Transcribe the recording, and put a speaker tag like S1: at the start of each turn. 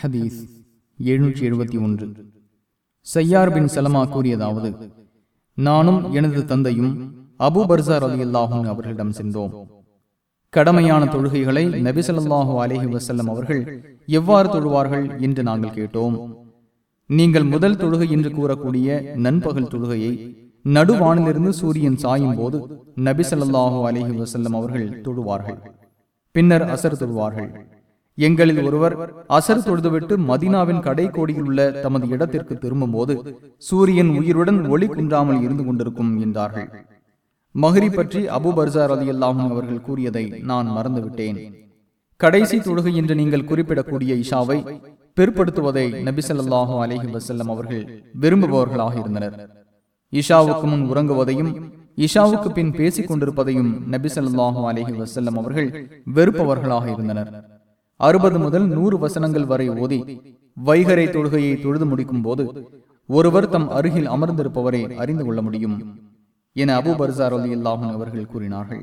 S1: ஹதீஸ் எழுநூற்றி எழுபத்தி ஒன்று. சையார் பின் சலமா கூறியதாவது நானும் எனது தந்தையும் அபு பர்சார் அலி அல்லாஹும் அவர்களிடம் சென்றோம். கடமையான தொழுகைகளை நபிசல்லாஹு அலஹி வசல்லம் அவர்கள் எவ்வாறு தொழுவார்கள் என்று நாங்கள் கேட்டோம். நீங்கள் முதல் தொழுகை என்று கூறக்கூடிய நண்பகல் தொழுகையை நடுவானிலிருந்து சூரியன் சாயும் போது நபிசல்லாஹு அலஹி வசல்லம் அவர்கள் தொழுவார்கள். பின்னர் அசர் தொழுவார்கள். எங்களில் ஒருவர் அசர் தொழுதுவிட்டு மதினாவின் கடைக்கோடியில் உள்ள தமது இடத்திற்கு திரும்பும் போது சூரியன் உயிருடன் ஒளி குன்றாமல் இருந்து கொண்டிருக்கும் என்றார்கள். மஹரி பற்றி அபு பர்சார் அலி அல்லாஹும் அவர்கள் கூறியதை நான் மறந்துவிட்டேன். கடைசி தொழுகை என்று நீங்கள் குறிப்பிடக்கூடிய இஷாவை பிற்படுத்துவதை நபிசல்லாஹு அலஹி வசல்லம் அவர்கள் விரும்புபவர்களாக இருந்தனர். இஷாவுக்கு முன் உறங்குவதையும் இஷாவுக்கு பின் பேசிக் கொண்டிருப்பதையும் நபிசல்லாஹு அலஹி வசல்லம் அவர்கள் வெறுப்பவர்களாக இருந்தனர். அறுபது முதல் நூறு வசனங்கள் வரை ஓதி வைகரை தொழுகையை தொழுது முடிக்கும் போது ஒருவர் தம் அருகில் அமர்ந்திருப்பவரை அறிந்து கொள்ள முடியும் என அபு பர்சார் அலி அல்லாஹும் அவர்கள் கூறினார்கள்.